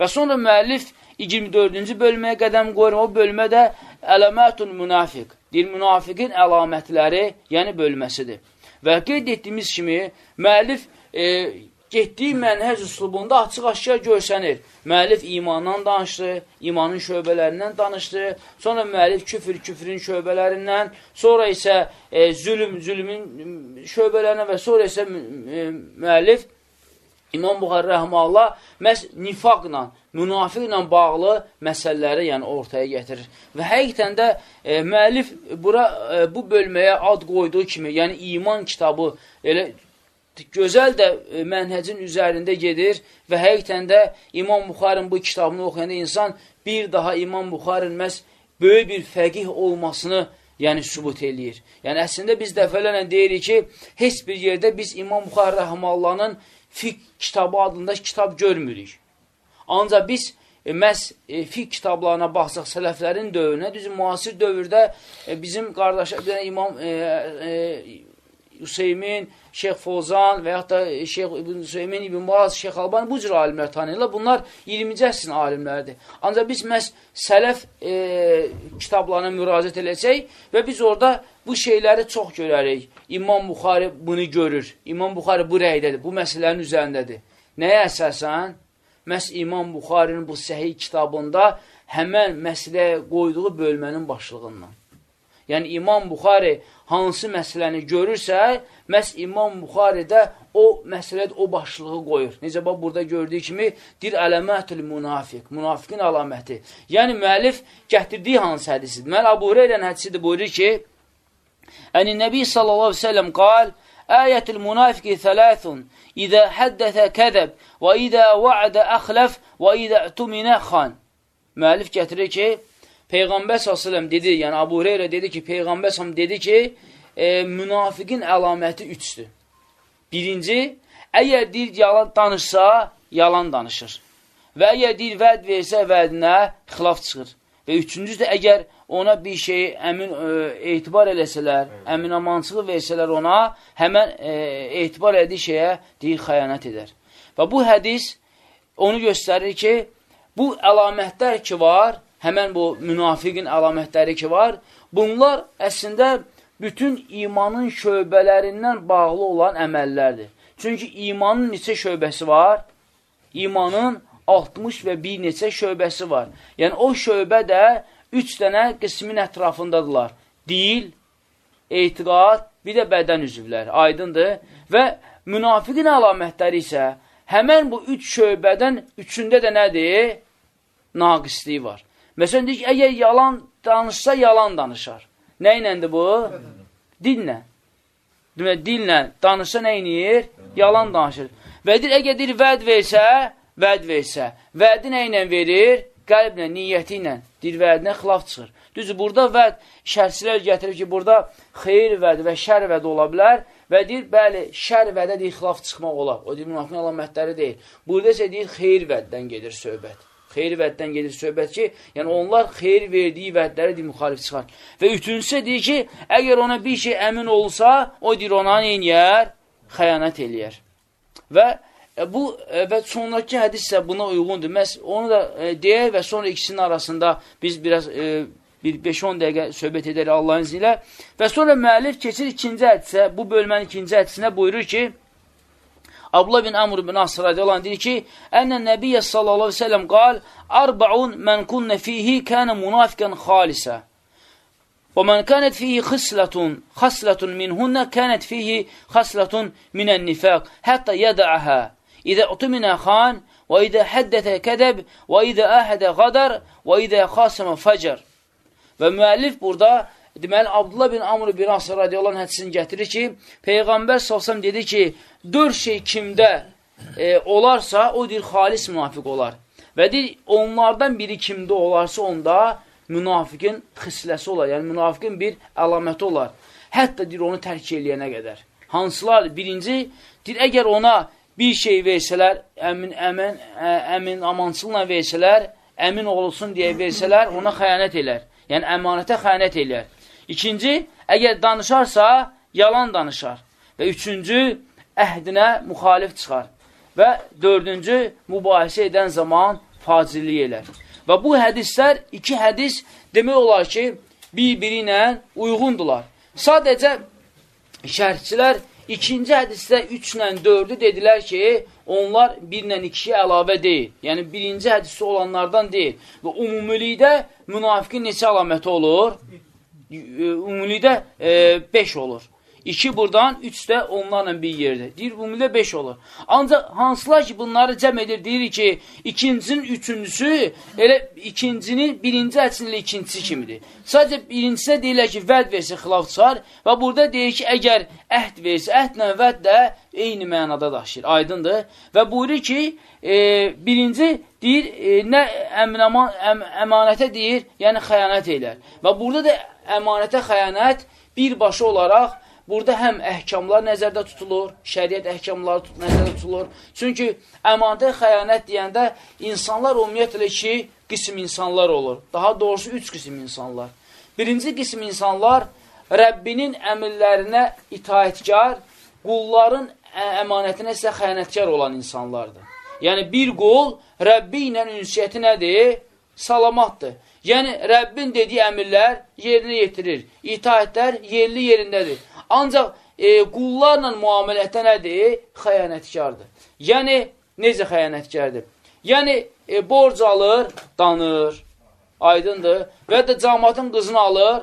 Və sonra müəllif 24-cü bölməyə qədəm qoyur. O bölmə də əlamətun münafiq. Deyir, münafiqin əlamətləri, yəni bölməsidir. Və qeyd etdiyimiz kimi, müəllif e, getdiyi mənhəc üslubunda açıq-aşkar görsənir. Müəllif imandan danışdı, imanın şöbələrindən danışdı, sonra müəllif küfür, küfrün şöbələrindən, sonra isə e, zülüm, zülmün şöbələrindən və sonra isə e, müəllif İmam Buxarı rəhməllah məhz nifaqla, münafiqlə bağlı məsələləri yəni ortaya gətirir. Və həqiqətən də e, müəllif bura e, bu bölməyə ad qoyduğu kimi, yəni iman kitabı elə gözəl də e, mənhəcin üzərində gedir və həqiqətən də İmam Buxarın bu kitabını oxuyanda insan bir daha İmam Buxarın məhz böyük bir fəqih olmasını yəni sübut eləyir. Yəni əslində biz dəfələrlə deyirik ki, heç bir yerdə biz İmam Buxar Rəhmallahın fiqh kitabı adında kitab görmürük. Ancaq biz e, məhz e, fiqh kitablarına baxsaq, sələflərin dövrünə, düzü, müasir dövrdə e, bizim qardaşlar, İmam e, e, Hüseymin, Şeyx Fozan və yaxud da Şeyx İbn Hüseymin, İbn Muaz, Şeyx Alban bu cür alimlər tanıyırlar. Bunlar 20-ci əsrin alimləridir. Ancaq biz məhz sələf e, kitablarına müraciət eləsək və biz orada bu şeyləri çox görərik. İmam Buxari bunu görür. İmam Buxari bu rəydədir, bu məsələnin üzərindədir. Nəyə əsasən? Məhz İmam Buxarinin bu səhih kitabında həmən məsələyə qoyduğu bölmənin başlığından. Yəni İmam Buxari hansı məsələni görürsə, məhz İmam Buxari də o məsələdə o başlığı qoyur. Necə bax, burada gördüyü kimi, dir ələmətül münafiq, münafiqin əlaməti. Yəni, müəllif gətirdiyi hansı hədisidir? Deməli, Abu Hureyren hədisidir, buyurur ki, Əni Nəbi sallallahu aleyhi ve sellem qal, thələthun, İdə həddətə kədəb, və idə vəədə əxləf, və idə ətuminə xan. Müəllif gətirir ki, Peyğəmbər s.ə.v dedi, yəni Abu Hureyra dedi ki, Peyğəmbər s.ə.v dedi ki, e, münafiqin əlaməti üçdür. Birinci, əgər deyir yalan danışsa, yalan danışır. Və əgər deyir vəd versə, vədinə xilaf çıxır. Və üçüncüsü də əgər ona bir şeyi əmin e, etibar eləsələr, əmin amançığı versələr ona, həmən e, etibar elədiyi şeyə deyir xəyanət edər. Və bu hədis onu göstərir ki, bu əlamətlər ki var, həmən bu münafiqin əlamətləri ki var, bunlar əslində bütün imanın şöbələrindən bağlı olan əməllərdir. Çünki imanın neçə şöbəsi var? İmanın 60 və bir neçə şöbəsi var. Yəni, o şöbə də üç dənə qismin ətrafındadırlar. Dil, etiqad, bir də bədən üzvləri. Aydındır. Və münafiqin əlamətləri isə həmən bu üç şöbədən üçündə də nədir? Naqisliyi var. Məsələn, deyir ki, əgər yalan danışsa, yalan danışar. Nə iləndir bu? Dillə. Demək, dillə danışsa nə inir? Yalan danışır. Və deyir, əgər deyir, vəd versə, vəd versə, vədi nə ilə verir? Qəlblə, niyyəti ilə, deyir, vədinə xilaf çıxır. Düzdür, burada vəd, şərçilər gətirir ki, burada xeyir vəd və şər vəd ola bilər və deyir, bəli, şər vədə deyir, xilaf çıxmaq olar. O deyir, münafqın əlamətləri deyil. Burada isə deyir, xeyir vəddən gedir söhbət. Xeyri vəddən gedir söhbət ki, yəni onlar xeyir verdiyi vədləri deyir, müxalif çıxar. Və üçüncüsü deyir ki, əgər ona bir şey əmin olsa, o deyir ona neynəyər? Xəyanət eləyər. Və e, bu e, və sonraki hədis isə buna uyğundur. Məs onu da e, deyək və sonra ikisinin arasında biz biraz e, bir 5-10 dəqiqə söhbət edərik Allahın izni ilə. Və sonra müəllif keçir ikinci hədisə, bu bölmənin ikinci hədisinə buyurur ki, Abdullah bin Amr bin As radiyallahu anh deyir ki, Ənnən Nəbiyyə sallallahu aleyhi ve sellem qal, Arba'un mən kunnə fihi kənə munafiqən xalisə. Və mən kənət fihi xislatun, xaslatun minhunnə kənət fihi xaslatun minən nifaq, hətta yədəəhə. İdə utuminə xan, və idə həddətə kədəb, və idə əhədə qadar, və idə xasəmə fəcər. Və müəllif burada Deməli, Abdullah bin Amr bin Asır radiyallahu hədisini gətirir ki, Peyğəmbər salsam dedi ki, dörd şey kimdə e, olarsa, o deyir, xalis münafiq olar. Və deyir, onlardan biri kimdə olarsa, onda münafiqin xisləsi olar. Yəni, münafiqin bir əlaməti olar. Hətta deyir, onu tərk eləyənə qədər. Hansılar? Birinci, deyir, əgər ona bir şey versələr, əmin, əmin, əmin amansızla versələr, əmin olsun deyə versələr, ona xəyanət elər. Yəni, əmanətə xəyanət elər. İkinci, əgər danışarsa, yalan danışar. Və üçüncü, əhdinə müxalif çıxar. Və dördüncü, mübahisə edən zaman facirlik elər. Və bu hədislər, iki hədis demək olar ki, bir-biri ilə uyğundular. Sadəcə şərhçilər ikinci hədisdə 3 ilə 4-ü dedilər ki, onlar 1 ilə 2-yə əlavə deyil. Yəni, birinci hədisi olanlardan deyil. Və umumilikdə münafiqin neçə əlaməti olur? Umumilikdə 5 e, olur. 2 buradan, 3 də onlarla bir yerdə. Deyir, ümumidə 5 olur. Ancaq hansılar ki, bunları cəm edir, deyir ki, ikincinin üçüncüsü elə ikincinin birinci hədisinin ikincisi kimidir. Sadəcə birincisə deyirlər ki, vəd versə xilaf çıxar və burada deyir ki, əgər əhd versə, əhdlə vəd də eyni mənada daşıyır, aydındır. Və buyurur ki, e, birinci deyir, e, nə əminəman, əm, əmanətə deyir, yəni xəyanət eylər. Və burada da əmanətə xəyanət birbaşa olaraq Burada həm əhkamlar nəzərdə tutulur, şəriət əhkamları tut nəzərdə tutulur. Çünki əmanətə xəyanət deyəndə insanlar ümumiyyətlə iki qism insanlar olur. Daha doğrusu üç qism insanlar. Birinci qism insanlar Rəbbinin əmirlərinə itaətkar, qulların əmanətinə isə xəyanətkar olan insanlardır. Yəni, bir qul Rəbbi ilə ünsiyyəti nədir? Salamatdır. Yəni, Rəbbin dediyi əmirlər yerinə yetirir. İtaətlər yerli yerindədir. Ancaq e, qullarla müamilətdə nədir? Xəyanətkardır. Yəni, necə xəyanətkardır? Yəni, e, borc alır, danır, aydındır. Və ya da camatın qızını alır,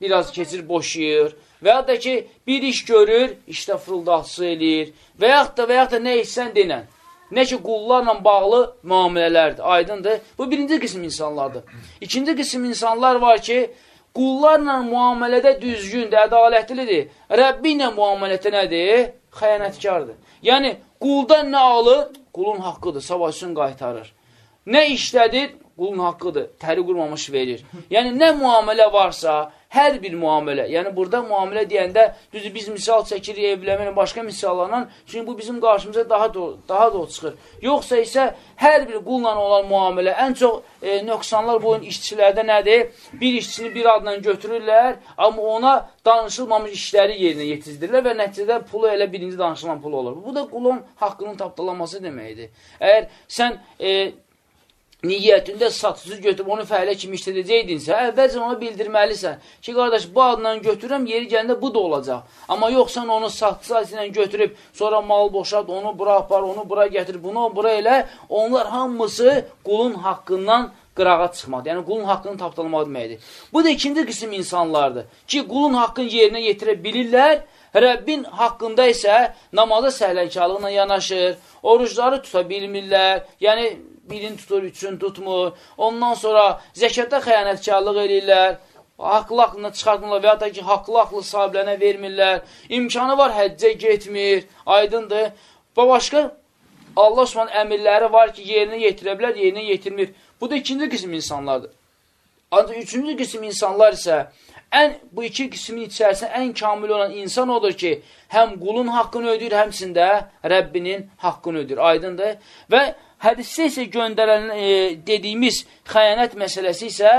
biraz keçir, boşayır. Və ya da ki, bir iş görür, işdə fırıldaqçı eləyir. Və yaxud da, və yaxud da nə etsən denən. Nə ki, qullarla bağlı müamilələrdir, aydındır. Bu birinci qism insanlardır. İkinci qism insanlar var ki, Qullarla müamilədə düzgündür, ədalətlidir. Rəbbi ilə müamilədə nədir? Xəyanətkardır. Yəni, quldan nə alır? Qulun haqqıdır, savaşın qaytarır. Nə işlədir? Qulun haqqıdır, təri qurmamış verir. Yəni, nə müamilə varsa, hər bir müamilə, yəni burada müamilə deyəndə, düzdür, biz misal çəkirik evləməni, başqa misallarla, çünki bu bizim qarşımıza daha da, daha da çıxır. Yoxsa isə hər bir qulla olan müamilə, ən çox e, nöqsanlar bu işçilərdə nədir? Bir işçini bir adla götürürlər, amma ona danışılmamış işləri yerinə yetizdirirlər və nəticədə pulu elə birinci danışılan pul olur. Bu da qulun haqqının tapdalanması deməkdir. Əgər sən e, niyyətində satıcı götürüb onu fəhlə kimi işlədəcəydinsə, əvvəlcə ona bildirməlisən ki, qardaş, bu adla götürürəm, yeri gəndə bu da olacaq. Amma yoxsan onu satıcı ilə götürüb, sonra mal boşad, onu bura apar, onu bura gətir, bunu bura elə, onlar hamısı qulun haqqından qırağa çıxmadı. Yəni, qulun haqqını tapdalmaq deməkdir. Bu da ikinci qism insanlardır ki, qulun haqqını yerinə yetirə bilirlər, Rəbbin haqqında isə namaza səhlənkarlıqla yanaşır, orucları tuta bilmirlər, yəni birini tutur, üçün tutmur. Ondan sonra zəkətdə xəyanətkarlıq eləyirlər. Haqlı aklına çıxartmırlar və ya da ki, haqlı aklı sahiblərinə vermirlər. İmkanı var, həccə getmir. Aydındır. Və başqa Allah Osman əmirləri var ki, yerinə yetirə bilər, yerinə yetirmir. Bu da ikinci qism insanlardır. Ancaq üçüncü qism insanlar isə ən bu iki qismin içərisində ən kamil olan insan odur ki, həm qulun haqqını ödür, həmsində Rəbbinin haqqını ödür. Aydındır? Və Hədisdə isə göndərən e, dediyimiz xəyanət məsələsi isə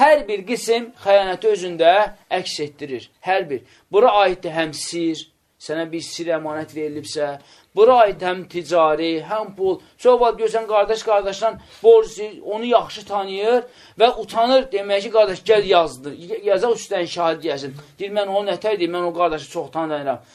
hər bir qism xəyanəti özündə əks etdirir. Hər bir. Bura aiddir həm sir, sənə bir sir əmanət verilibsə, bura aid həm ticari, həm pul. Çox vaxt görsən, qardaş qardaşdan borcu, onu yaxşı tanıyır və utanır demək ki, qardaş, gəl yazdır, yazaq üstdən şahid gəlsin. Deyir, mən onu nətər deyir, mən o qardaşı çoxdan tanıyıram.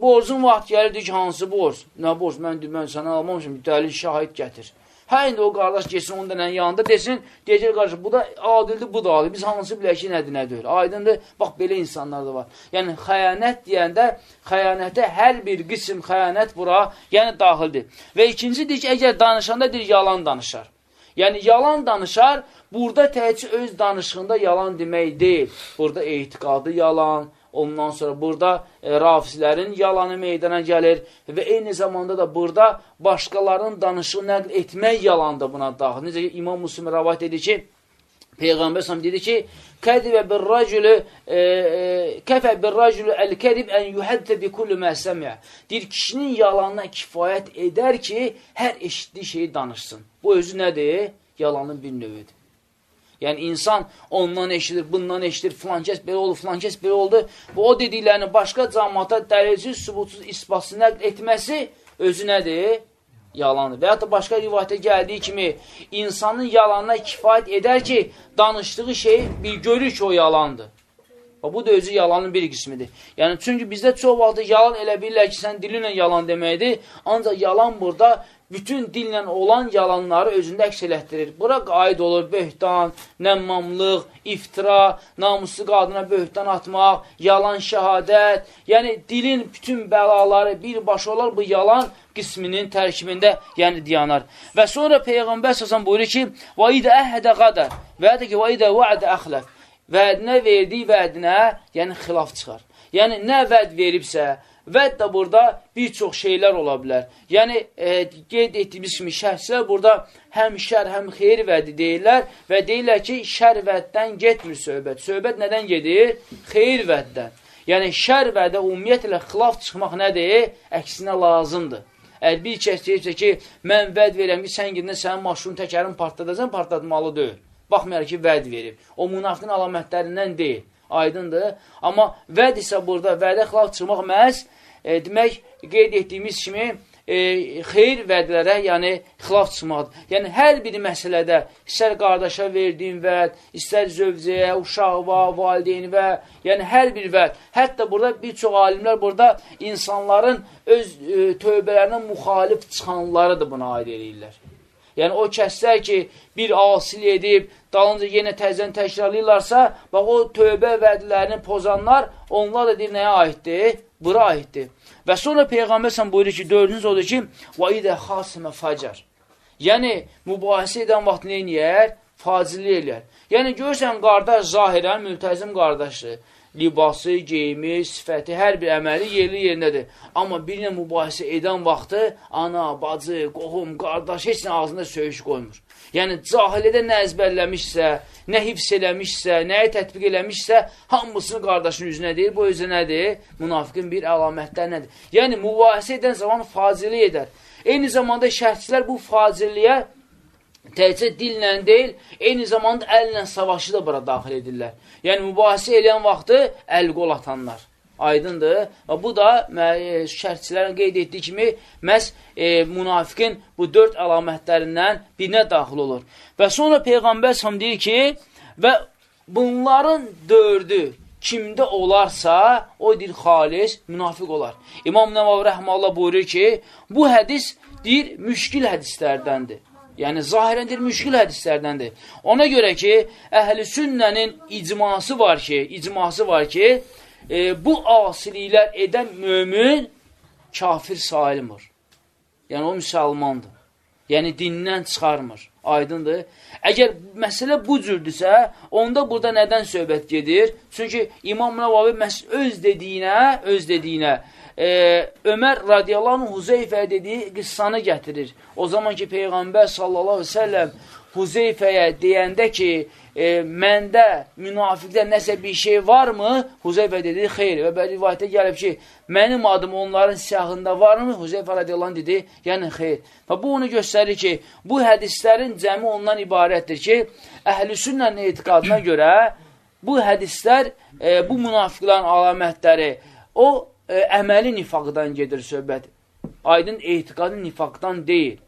Borcun vaxt gəlirdi ki, hansı borc? Nə borc? Mən, mən sənə almamışım, dəlil şahid gətir. Hə, indi o qardaş geçsin onun dənənin yanında desin, deyəcək qardaş, bu da adildir, bu da adil. Biz hansı bilək ki, nədir, nə deyil. Aydındır, bax, belə insanlar da var. Yəni, xəyanət deyəndə, xəyanətə hər bir qism xəyanət bura, yəni daxildir. Və ikincidir ki, əgər danışanda deyir, yalan danışar. Yəni, yalan danışar, burada təhcə öz danışığında yalan demək deyil. Burada etiqadı yalan, Ondan sonra burada e, rafizlərin yalanı meydana gəlir və eyni zamanda da burada başqalarının danışığı nəql etmək yalan da buna daxil. Necə ki, İmam Müslim rəvat edir ki, Peyğəmbər səhəm dedi ki, Kədibə bir racülü e, e, kəfə bir racülü əl-kədib ən yuhəddə bi kullu məsəmiyə. Deyir, kişinin yalanına kifayət edər ki, hər eşitdiyi şeyi danışsın. Bu özü nədir? Yalanın bir növüdür. Yəni, insan ondan eşidir, bundan eşidir, filan kəs belə oldu, filan kəs belə oldu. Və o dediklərini başqa camata dəlilsiz, sübutsuz, ispatsız nəql etməsi özü nədir? yalandır. Və hətta başqa rivayətə gəldiyi kimi insanın yalanına kifayət edər ki, danışdığı şey bir görür ki, o yalandır. Və bu da özü yalanın bir qismidir. Yəni, çünki bizdə çox vaxt yalan elə bilirlər ki, sən dilinlə yalan deməkdir. Ancaq yalan burada bütün dillə olan yalanları özündə əks elətdirir. Bura qaid olur böhtan, nəmmamlıq, iftira, namuslu qadına böhtan atmaq, yalan şəhadət. Yəni, dilin bütün bəlaları birbaşa olar bu yalan qisminin tərkibində, yəni diyanar. Və sonra Peyğəmbər səsən buyurur ki, və idə əhədə qadər və ya da ki, və idə vədə əxləf. Vədinə verdiyi vədinə, yəni xilaf çıxar. Yəni, nə vəd veribsə, vəd də burada bir çox şeylər ola bilər. Yəni, e, qeyd etdiyimiz kimi şəhslər burada həm şər, həm xeyir vədi deyirlər və deyirlər ki, şər vəddən getmir söhbət. Söhbət nədən gedir? Xeyir vəddən. Yəni, şər vədə ümumiyyətlə xilaf çıxmaq nədir? Əksinə lazımdır. Əgər bir kəs deyirsə ki, mən vəd verəm ki, sən gidin sənin maşının təkərin partladacaq, partlatmalı deyil. Baxmayaraq ki, vəd verib. O münafiqin əlamətlərindən deyil. Aydındır. Amma vəd isə burada vədə xilaf çıxmaq məhz e, demək, qeyd etdiyimiz kimi e, xeyr vədlərə, yəni xilaf çıxmaqdır. Yəni, hər bir məsələdə, istər qardaşa verdiyin vəd, istər zövcəyə, uşaqva, valideynivə, yəni hər bir vəd. Hətta burada bir çox alimlər burada insanların öz e, tövbələrinə müxalif çıxanları da buna aid edirlər. Yəni o kəslər ki, bir asil edib, dalınca yenə təzən təkrarlayırlarsa, bax o tövbə vədlərini pozanlar, onlar da deyir, nəyə aiddir? Bura aiddir. Və sonra Peyğəmbər sən buyurur ki, dördüncü odur ki, və idə xasimə facar. Yəni, mübahisə edən vaxt neyniyər? Facili eləyər. Yəni, görürsən, qardaş zahirən mültəzim qardaşdır libası, geyimi, sifəti, hər bir əməli yerli yerindədir. Amma birinə mübahisə edən vaxtı ana, bacı, qohum, qardaş heç nə ağzında söyüş qoymur. Yəni, cahiliyyədə nə əzbərləmişsə, nə hifz eləmişsə, nəyə tətbiq eləmişsə, hamısını qardaşın üzünə deyir. Bu özü nədir? Münafiqin bir əlamətlər nədir? Yəni, mübahisə edən zaman fazili edər. Eyni zamanda şərhçilər bu fazilliyə təkcə dillə deyil, eyni zamanda əllə savaşı da bura daxil edirlər. Yəni, mübahisə eləyən vaxtı əl-qol atanlar. Aydındır. Və bu da e, şərhçilərin qeyd etdiyi kimi məhz e, münafiqin bu dörd əlamətlərindən birinə daxil olur. Və sonra Peyğəmbər səhəm deyir ki, və bunların dördü kimdə olarsa, o deyir xalis, münafiq olar. İmam Nəvavi Rəhmallah buyurur ki, bu hədis deyir, müşkil hədislərdəndir. Yəni, zahirəndir, müşkil hədislərdəndir. Ona görə ki, əhl-i sünnənin icması var ki, icması var ki, e, bu asiliklər edən mömin kafir sayılmır. Yəni, o müsəlmandır. Yəni, dindən çıxarmır. Aydındır. Əgər məsələ bu cürdürsə, onda burada nədən söhbət gedir? Çünki İmam Nəvavi öz dediyinə, öz dediyinə, e, Ömər radiyallahu Huzeyfəyə dediyi qıssanı gətirir. O zaman ki, Peyğəmbər sallallahu aleyhi ve sellem Huzeyfəyə deyəndə ki, e, məndə münafiqdə nəsə bir şey varmı? Huzeyfə dedi, xeyr. Və bəli rivayətə gəlib ki, mənim adım onların siyahında varmı? Huzeyfə radiyallahu dedi, yəni xeyr. Və bu onu göstərir ki, bu hədislərin cəmi ondan ibarətdir ki, əhl-i sünnənin etiqadına görə bu hədislər, e, bu münafiqlərin alamətləri, o e, əməli nifaqdan gedir söhbət. Aydın etiqadı nifaqdan deyil.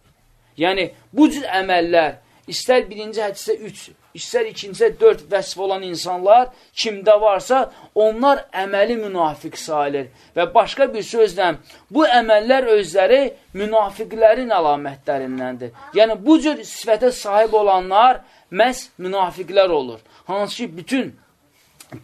Yəni, bu cür əməllər, istər birinci hədisdə 3, istər ikincidə 4 vəsf olan insanlar kimdə varsa, onlar əməli münafiq sayılır. Və başqa bir sözlə, bu əməllər özləri münafiqlərin əlamətlərindəndir. Yəni, bu cür sifətə sahib olanlar məhz münafiqlər olur. Hansı ki, bütün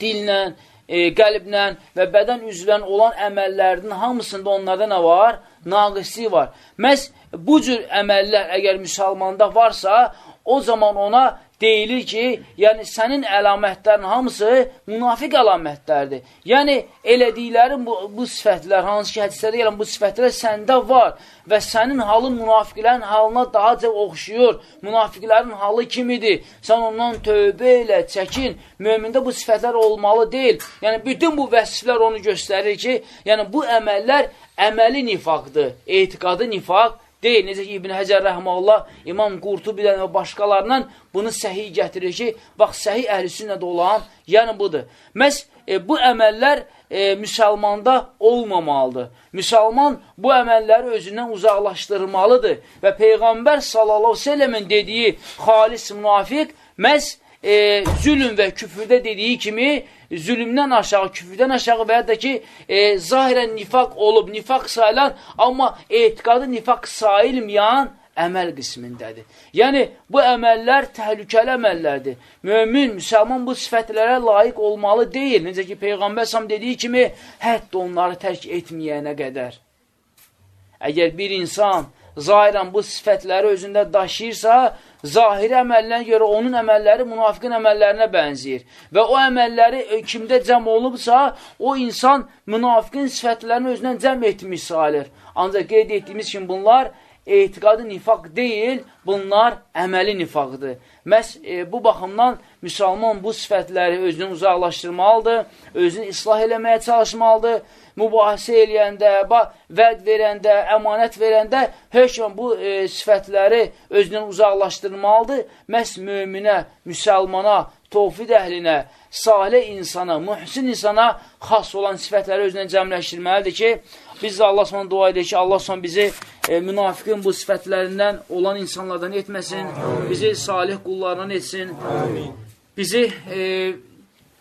dillə, e, qəlblə və bədən üzvlərin olan əməllərinin hamısında onlarda nə var? Naqislik var. Məhz bu cür əməllər əgər müsəlmanda varsa, o zaman ona deyilir ki, yəni sənin əlamətlərin hamısı münafiq əlamətlərdir. Yəni elədiklərin bu, bu sifətlər, hansı ki, hədislərdə gələn bu sifətlər səndə var və sənin halın münafiqlərin halına daha çox oxşuyur. Münafiqlərin halı kimidir? Sən ondan tövbə elə, çəkin. Mömində bu sifətlər olmalı deyil. Yəni bütün bu vəsiflər onu göstərir ki, yəni bu əməllər əməli nifaqdır, etiqadı nifaq deyil. Necə ki, İbn Həcər Rəhməllah, İmam Qurtubidən və başqalarından bunu səhiy gətirir ki, bax, səhiy əhl-i sünnədə olan, yəni budur. Məhz e, bu əməllər e, müsəlmanda olmamalıdır. Müsəlman bu əməlləri özündən uzaqlaşdırmalıdır və Peyğəmbər sələmin dediyi xalis münafiq məhz e, zülüm və küfürdə dediyi kimi zülümdən aşağı, küfürdən aşağı və ya da ki, e, zahirən nifaq olub, nifaq sayılan, amma etiqadı nifaq sayılmayan əməl qismindədir. Yəni, bu əməllər təhlükəli əməllərdir. Mömin, müsəlman bu sifətlərə layiq olmalı deyil. Necə ki, Peyğəmbər sam dediyi kimi, hətta onları tərk etməyənə qədər. Əgər bir insan zahirən bu sifətləri özündə daşıyırsa, zahiri əməllərinə görə onun əməlləri münafiqin əməllərinə bənziyir. Və o əməlləri e, kimdə cəm olubsa, o insan münafiqin sifətlərini özündən cəm etmiş sayılır. Ancaq qeyd etdiyimiz kimi bunlar etiqadı nifaq deyil, bunlar əməli nifaqdır. Məhz e, bu baxımdan müsəlman bu sifətləri özünü uzaqlaşdırmalıdır, özünü islah eləməyə çalışmalıdır, mübahisə eləyəndə, vəd verəndə, əmanət verəndə hökmən bu e, sifətləri özündən uzaqlaşdırmalıdır. Məhz möminə, müsəlmana, tovfid əhlinə, salih insana, mühsin insana xas olan sifətləri özündən cəmləşdirməlidir ki, biz də Allah sonra dua edir ki, Allah sonra bizi e, münafiqin bu sifətlərindən olan insanlardan etməsin, bizi salih qullardan etsin, bizi e,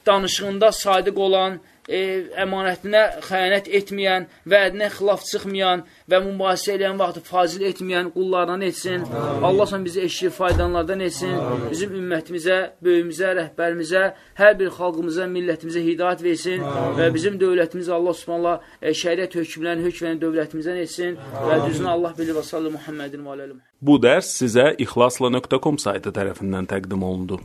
danışığında sadiq olan, e, əmanətinə xəyanət etməyən, vədinə xilaf çıxmayan və mübahisə eləyən vaxtı fazil etməyən qullardan etsin. Allah sən bizi eşki faydanlardan etsin. Bizim ümmətimizə, böyümüzə, rəhbərimizə, hər bir xalqımıza, millətimizə hidayət versin və bizim dövlətimizə Allah subhanallah e, şəriət hökmlərini hökmən dövlətimizdən etsin və düzünə Allah bilir və sallı Muhammedin və aləlim. Bu dərs sizə ixlasla.com saytı tərəfindən təqdim olundu.